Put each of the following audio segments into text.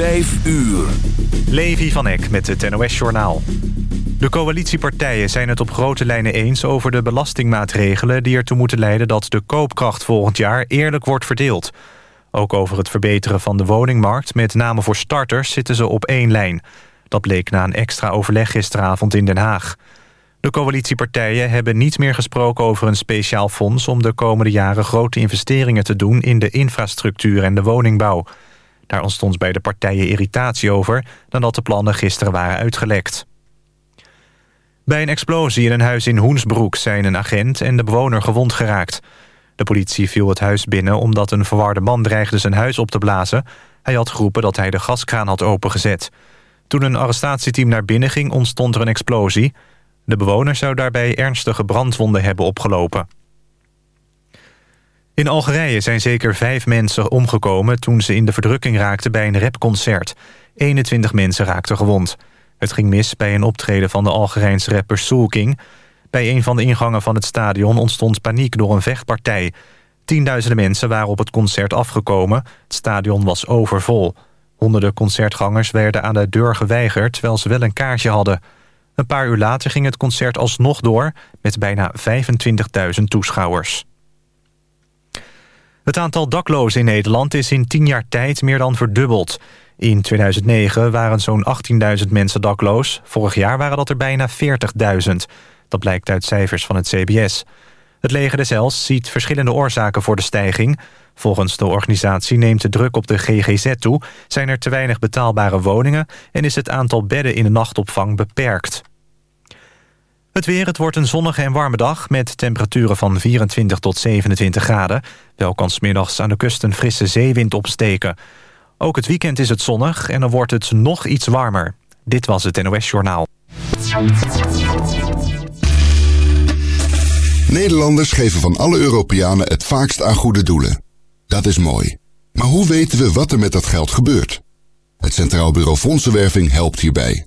5 uur. Levi van Eck met het NOS-journaal. De coalitiepartijen zijn het op grote lijnen eens over de belastingmaatregelen... die ertoe moeten leiden dat de koopkracht volgend jaar eerlijk wordt verdeeld. Ook over het verbeteren van de woningmarkt, met name voor starters... zitten ze op één lijn. Dat bleek na een extra overleg gisteravond in Den Haag. De coalitiepartijen hebben niet meer gesproken over een speciaal fonds... om de komende jaren grote investeringen te doen in de infrastructuur en de woningbouw... Daar ontstond bij de partijen irritatie over... nadat de plannen gisteren waren uitgelekt. Bij een explosie in een huis in Hoensbroek zijn een agent en de bewoner gewond geraakt. De politie viel het huis binnen omdat een verwarde man dreigde zijn huis op te blazen. Hij had geroepen dat hij de gaskraan had opengezet. Toen een arrestatieteam naar binnen ging ontstond er een explosie. De bewoner zou daarbij ernstige brandwonden hebben opgelopen. In Algerije zijn zeker vijf mensen omgekomen... toen ze in de verdrukking raakten bij een rapconcert. 21 mensen raakten gewond. Het ging mis bij een optreden van de Algerijnse rapper Soul King. Bij een van de ingangen van het stadion ontstond paniek door een vechtpartij. Tienduizenden mensen waren op het concert afgekomen. Het stadion was overvol. Honderden concertgangers werden aan de deur geweigerd... terwijl ze wel een kaartje hadden. Een paar uur later ging het concert alsnog door... met bijna 25.000 toeschouwers. Het aantal daklozen in Nederland is in tien jaar tijd meer dan verdubbeld. In 2009 waren zo'n 18.000 mensen dakloos. Vorig jaar waren dat er bijna 40.000. Dat blijkt uit cijfers van het CBS. Het leger des Hels ziet verschillende oorzaken voor de stijging. Volgens de organisatie neemt de druk op de GGZ toe... zijn er te weinig betaalbare woningen... en is het aantal bedden in de nachtopvang beperkt. Het weer, het wordt een zonnige en warme dag... met temperaturen van 24 tot 27 graden. Wel kan smiddags aan de kust een frisse zeewind opsteken. Ook het weekend is het zonnig en dan wordt het nog iets warmer. Dit was het NOS Journaal. Nederlanders geven van alle Europeanen het vaakst aan goede doelen. Dat is mooi. Maar hoe weten we wat er met dat geld gebeurt? Het Centraal Bureau Fondsenwerving helpt hierbij.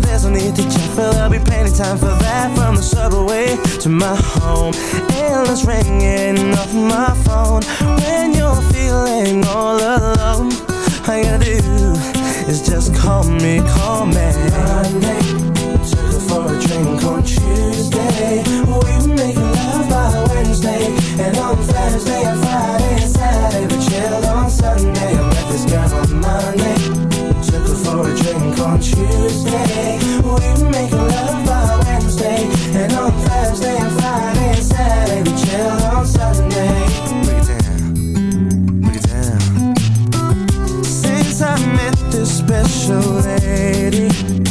there's no need to check, but there'll be plenty time for that. From the subway to my home, endless ringing off my phone. When you're feeling all alone, all you gotta do is just call me, call me. Monday, took her for a drink on Tuesday. We were making love by Wednesday, and on Thursday and Friday. special lady.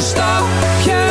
stapje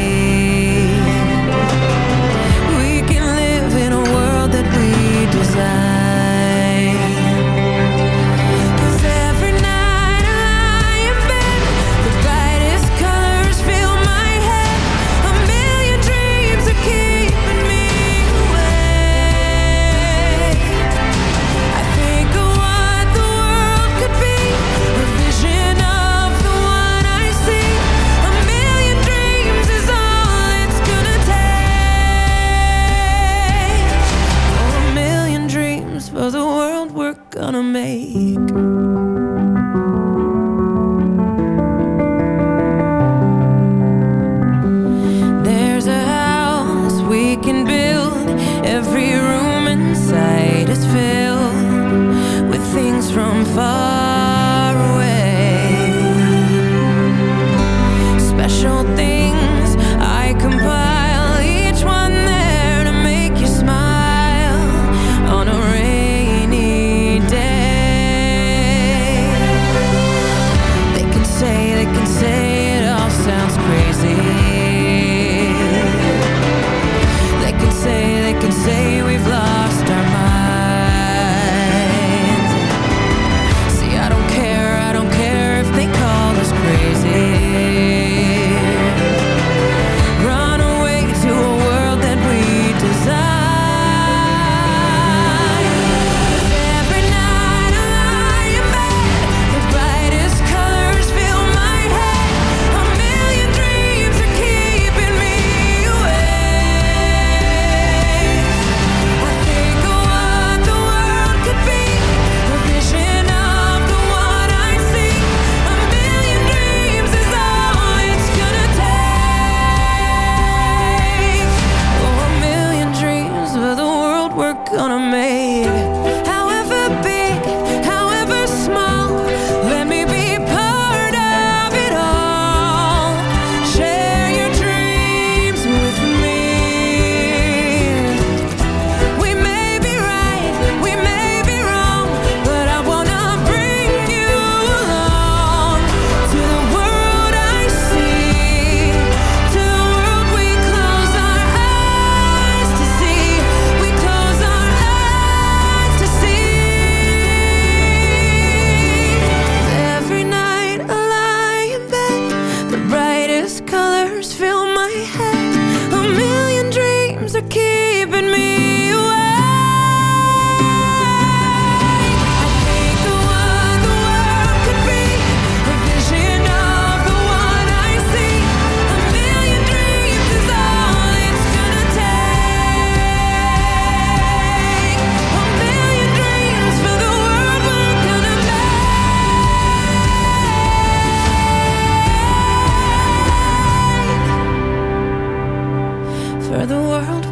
me.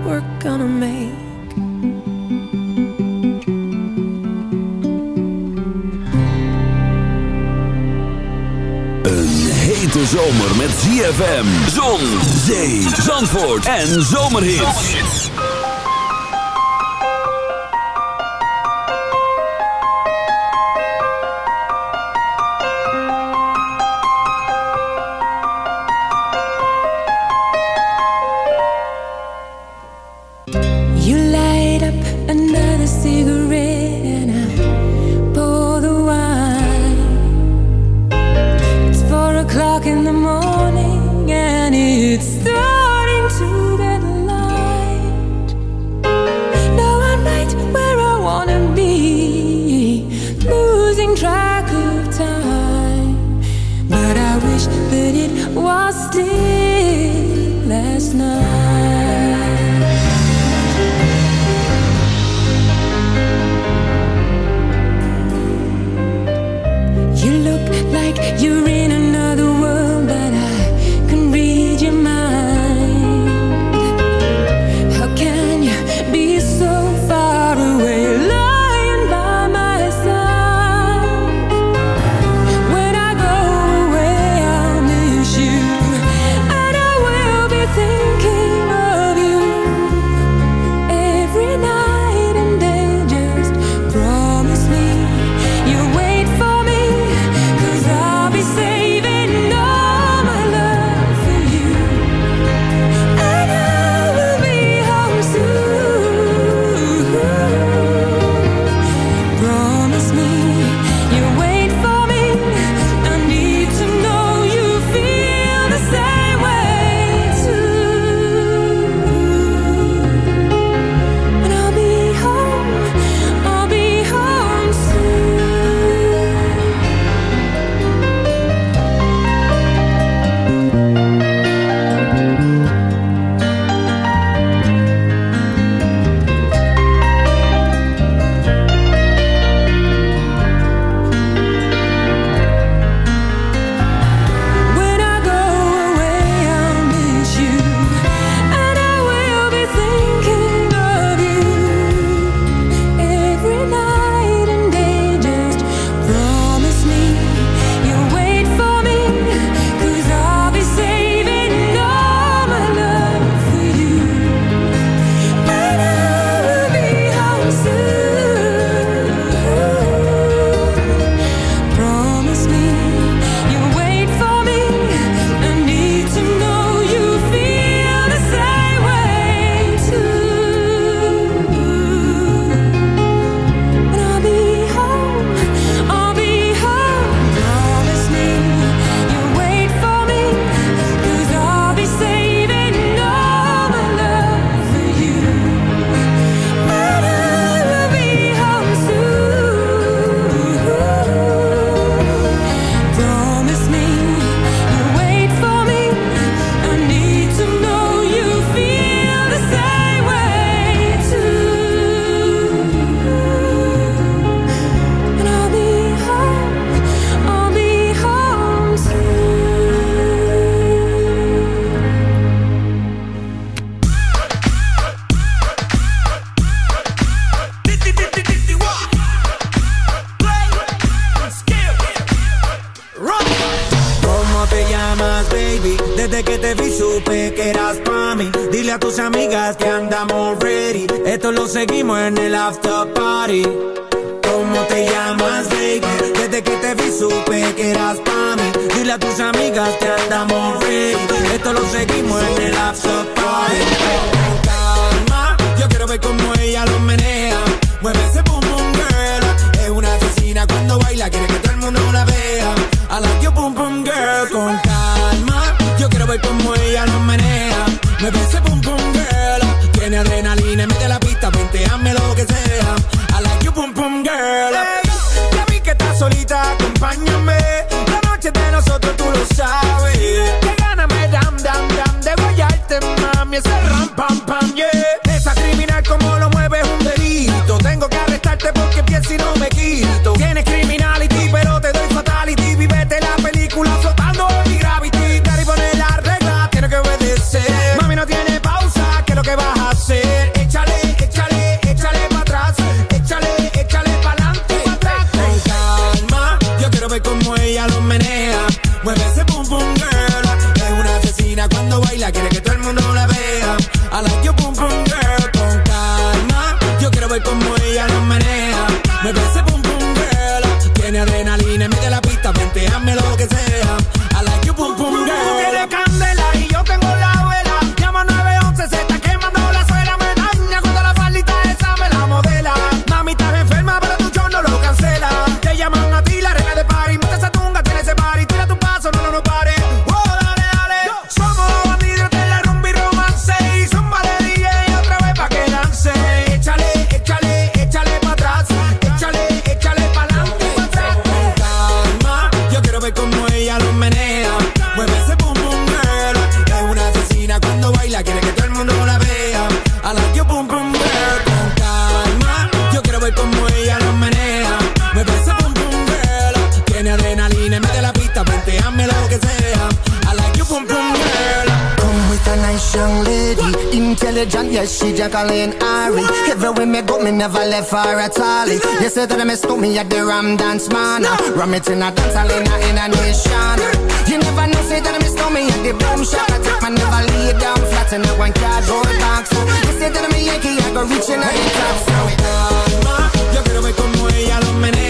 we're gonna make. Een hete zomer met ZFM, zon, zee, zandvoort en zomerhit. dile a tus amigas que andamos ready. Esto lo seguimos en el after party. ¿Cómo te llamas, baby? Desde que te vi supe que eras para mí. Dile a tus amigas que andamos ready. Esto lo seguimos en el after party. Con calma, yo quiero ver cómo ella lo menea. Mueve ese boom boom girl. Es una asesina cuando baila, quiere que todo el mundo la vea. I like your boom boom girl. Con calma, yo quiero ver cómo ella lo menea Mueve ese pum pum girl. Tiene adrenalina, mete la pista, hazme lo que sea. I like you pum pum girl. Ya vi que estás solita, acompáñame Jackie, harry. Ari. Everywhere me go, me never left for at all. You say that I mistook me at the Ram Dance Man. Ram it in a dance hall in a, in nation. You never know, say that I mistook me at the Boom Shop. I take my never lay down flat in a one cardboard box. You say that I'm a Yankee, I go reaching a. the top. So it on. Yo quiero ver como ella lo menea.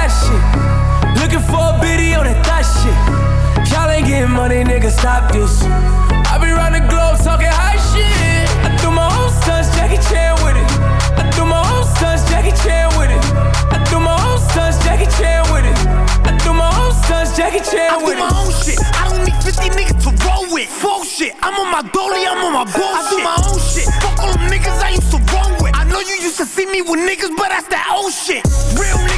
that shit. Y'all ain't getting money, nigga, stop this. I be round the globe talking high shit. I do my own stunts, Jackie Chan with it. I do my own stunts, Jackie Chan with it. I do my own stunts, Jackie Chan with it. I do my own stunts, Jackie Chan with it. I do my own shit. I don't need 50 niggas to roll with. Full shit. I'm on my dolly, I'm on my bullshit. I do my own shit. Fuck all them niggas I used to roll with. I know you used to see me with niggas, but that's that old shit. Real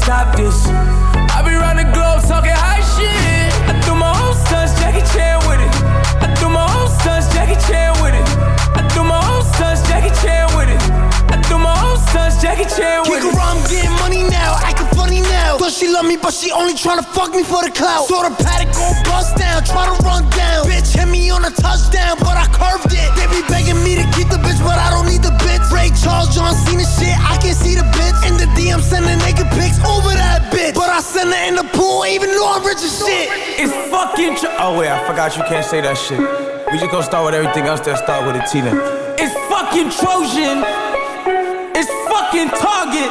stop this. I be round globe talking high shit. I threw my own sons Jackie Chan with it. I threw my own sons Jackie Chan with it. I threw my own sons Jackie Chan with it. I threw my own sons Jackie Chan with it. Kick around, getting money now. acting funny now. Thought she love me, but she only trying to fuck me for the clout. Saw the Patek go bust down, try to run down. Bitch hit me on the touchdown, but I curved it. They be begging me to keep the bitch, but I don't need the bitch. Ray Charles, John Cena shit, I can see the bitch. In the DM, sending naked pics over that bitch. But I send her in the pool, even though I'm rich as shit. It's fucking. Tro- oh wait, I forgot you can't say that shit. We just gonna start with everything else that start with a T then. It's fucking Trojan. It's fucking Target.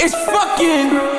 It's fucking.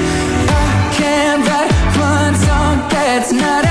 Not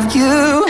Have you?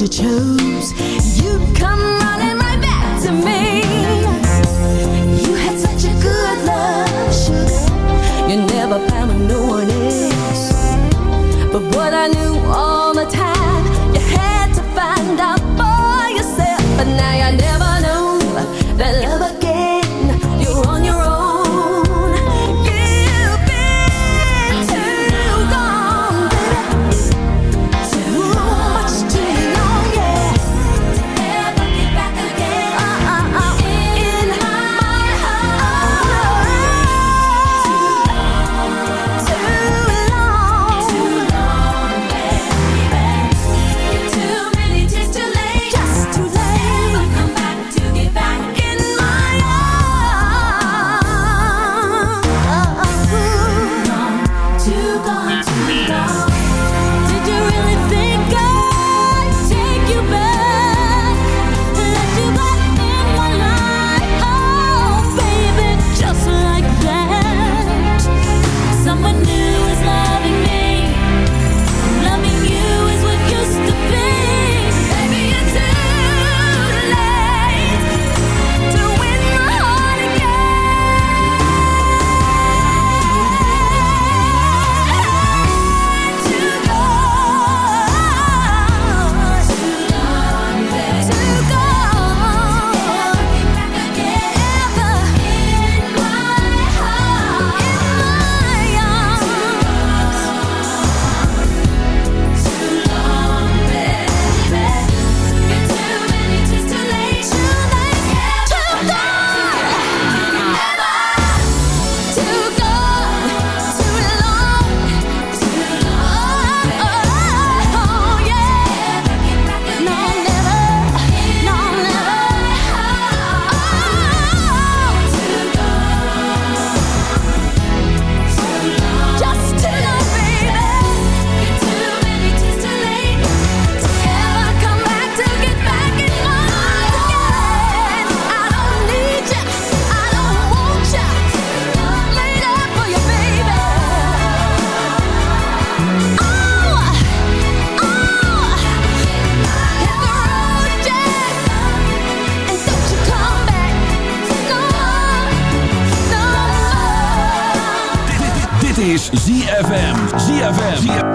you chose. You come. ZFM. ZFM.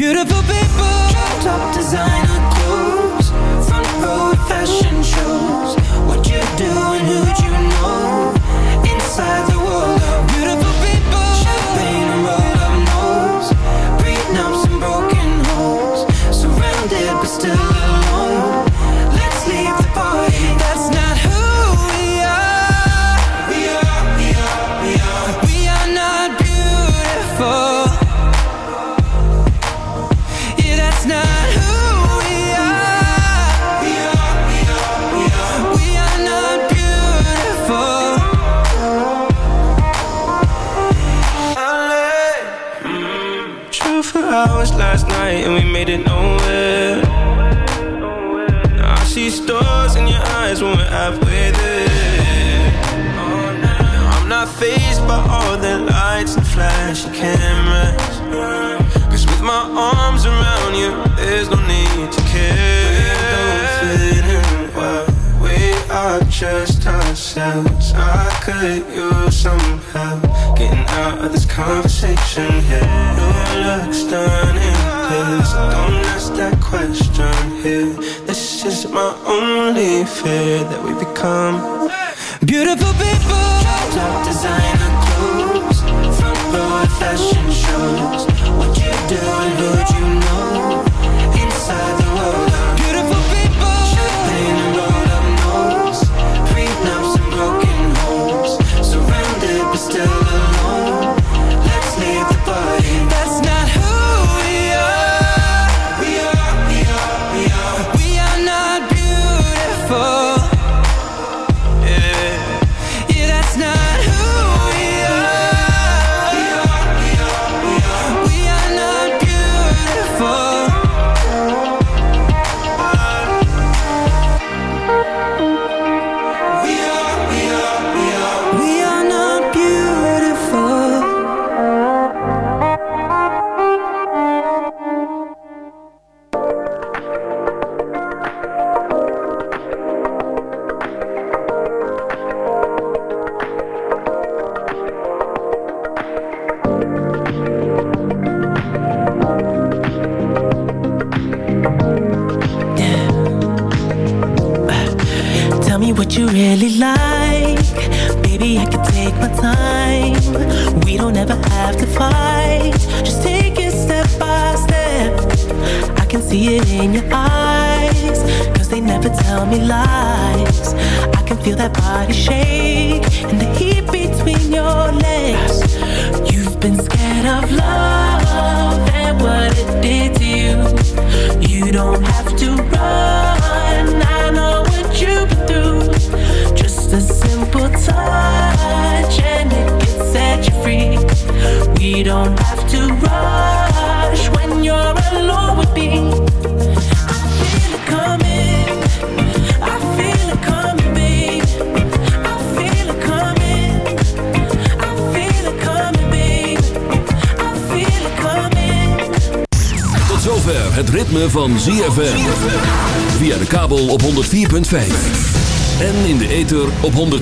Beautiful people, top designer clothes, front row fashion shows. What you do and who you hurt you somehow. Getting out of this conversation here. Your looks stunning, please don't ask that question here. This is my only fear that we become.